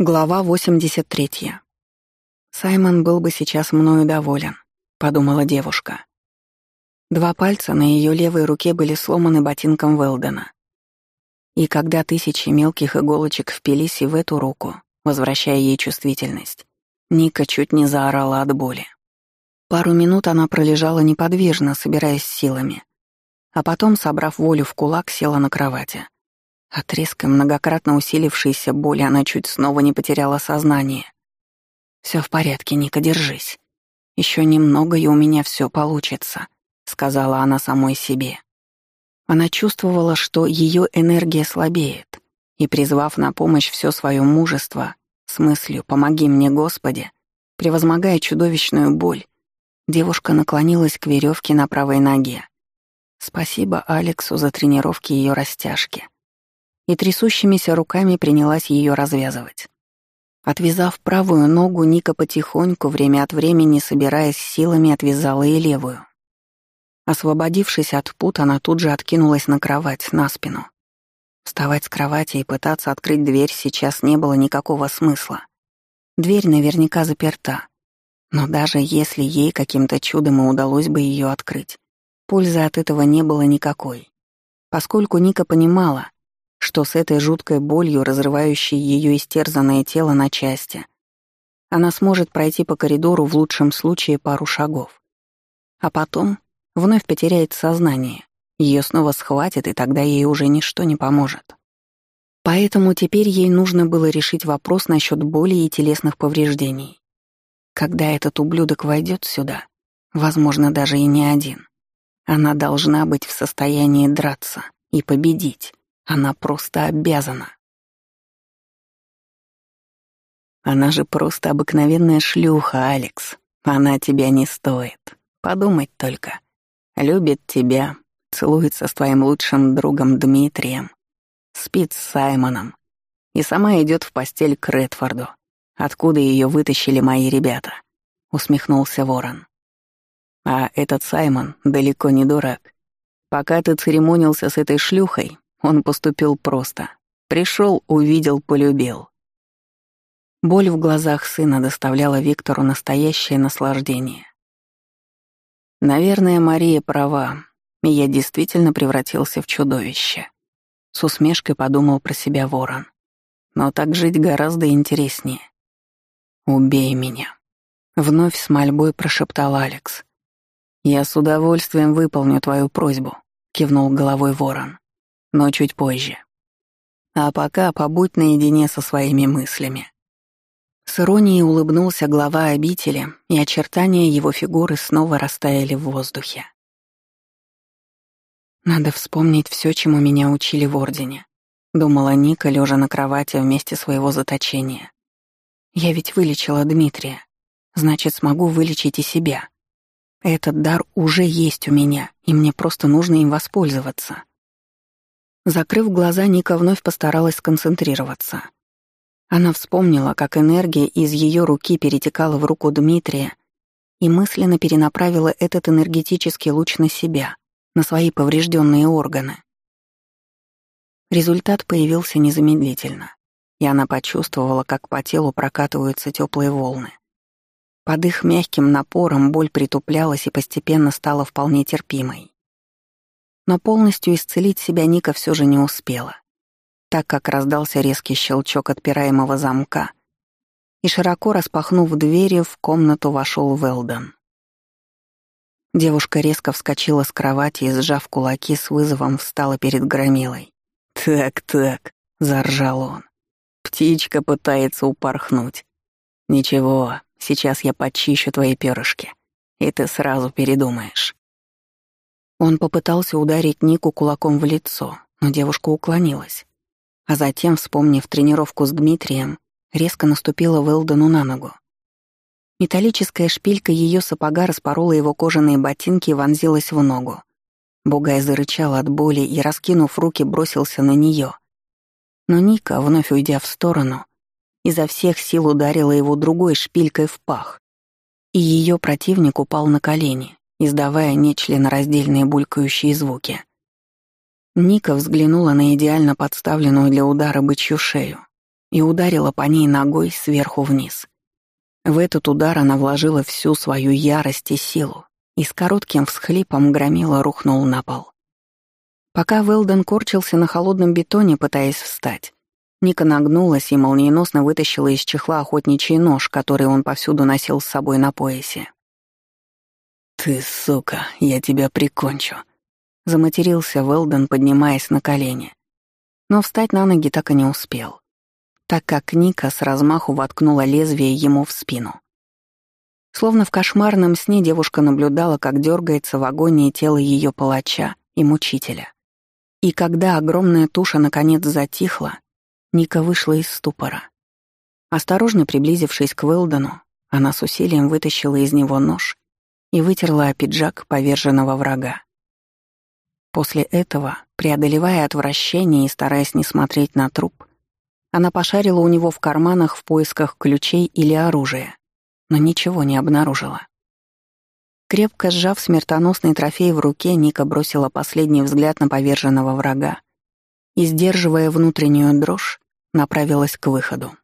Глава 83. «Саймон был бы сейчас мною доволен», — подумала девушка. Два пальца на ее левой руке были сломаны ботинком Велдена. И когда тысячи мелких иголочек впились и в эту руку, возвращая ей чувствительность, Ника чуть не заорала от боли. Пару минут она пролежала неподвижно, собираясь силами, а потом, собрав волю в кулак, села на кровати. От резкой, многократно усилившейся боли она чуть снова не потеряла сознание. Все в порядке, Ника, держись. Еще немного, и у меня все получится», — сказала она самой себе. Она чувствовала, что ее энергия слабеет, и, призвав на помощь все свое мужество, с мыслью «помоги мне, Господи», превозмогая чудовищную боль, девушка наклонилась к веревке на правой ноге. Спасибо Алексу за тренировки ее растяжки и трясущимися руками принялась ее развязывать. Отвязав правую ногу, Ника потихоньку, время от времени, собираясь силами, отвязала и левую. Освободившись от пут, она тут же откинулась на кровать, на спину. Вставать с кровати и пытаться открыть дверь сейчас не было никакого смысла. Дверь наверняка заперта. Но даже если ей каким-то чудом и удалось бы ее открыть, пользы от этого не было никакой. Поскольку Ника понимала, что с этой жуткой болью, разрывающей ее истерзанное тело на части, она сможет пройти по коридору в лучшем случае пару шагов. А потом вновь потеряет сознание, ее снова схватит, и тогда ей уже ничто не поможет. Поэтому теперь ей нужно было решить вопрос насчет боли и телесных повреждений. Когда этот ублюдок войдет сюда, возможно, даже и не один, она должна быть в состоянии драться и победить. Она просто обязана. Она же просто обыкновенная шлюха, Алекс. Она тебя не стоит. Подумать только. Любит тебя, целуется с твоим лучшим другом Дмитрием, спит с Саймоном и сама идет в постель к Редфорду, откуда ее вытащили мои ребята, усмехнулся Ворон. А этот Саймон далеко не дурак. Пока ты церемонился с этой шлюхой, он поступил просто. Пришел, увидел, полюбил. Боль в глазах сына доставляла Виктору настоящее наслаждение. Наверное, Мария права, и я действительно превратился в чудовище. С усмешкой подумал про себя ворон. Но так жить гораздо интереснее. «Убей меня», — вновь с мольбой прошептал Алекс. «Я с удовольствием выполню твою просьбу», — кивнул головой ворон но чуть позже. А пока побудь наедине со своими мыслями. С иронией улыбнулся глава обители, и очертания его фигуры снова растаяли в воздухе. «Надо вспомнить все, чему меня учили в Ордене», — думала Ника, лежа на кровати вместе своего заточения. «Я ведь вылечила Дмитрия, значит, смогу вылечить и себя. Этот дар уже есть у меня, и мне просто нужно им воспользоваться». Закрыв глаза, Ника вновь постаралась сконцентрироваться. Она вспомнила, как энергия из ее руки перетекала в руку Дмитрия и мысленно перенаправила этот энергетический луч на себя, на свои поврежденные органы. Результат появился незамедлительно, и она почувствовала, как по телу прокатываются теплые волны. Под их мягким напором боль притуплялась и постепенно стала вполне терпимой. Но полностью исцелить себя Ника все же не успела, так как раздался резкий щелчок отпираемого замка, и, широко распахнув двери, в комнату вошел Велдон. Девушка резко вскочила с кровати и, сжав кулаки, с вызовом встала перед громилой. «Так-так», — заржал он. «Птичка пытается упорхнуть. Ничего, сейчас я почищу твои перышки, и ты сразу передумаешь». Он попытался ударить Нику кулаком в лицо, но девушка уклонилась. А затем, вспомнив тренировку с Дмитрием, резко наступила Велдону на ногу. Металлическая шпилька ее сапога распорола его кожаные ботинки и вонзилась в ногу. Бугай зарычал от боли и, раскинув руки, бросился на нее. Но Ника, вновь уйдя в сторону, изо всех сил ударила его другой шпилькой в пах. И ее противник упал на колени, издавая нечленораздельные булькающие звуки. Ника взглянула на идеально подставленную для удара бычью шею и ударила по ней ногой сверху вниз. В этот удар она вложила всю свою ярость и силу, и с коротким всхлипом громила рухнул на пол. Пока Велден корчился на холодном бетоне, пытаясь встать, Ника нагнулась и молниеносно вытащила из чехла охотничий нож, который он повсюду носил с собой на поясе. «Ты, сука, я тебя прикончу», — заматерился Велден, поднимаясь на колени. Но встать на ноги так и не успел, так как Ника с размаху воткнула лезвие ему в спину. Словно в кошмарном сне девушка наблюдала, как дергается в агонии тело ее палача и мучителя. И когда огромная туша наконец затихла, Ника вышла из ступора. Осторожно приблизившись к Уэлдону, она с усилием вытащила из него нож и вытерла о пиджак поверженного врага. После этого, преодолевая отвращение и стараясь не смотреть на труп, она пошарила у него в карманах в поисках ключей или оружия, но ничего не обнаружила. Крепко сжав смертоносный трофей в руке, Ника бросила последний взгляд на поверженного врага и, сдерживая внутреннюю дрожь, направилась к выходу.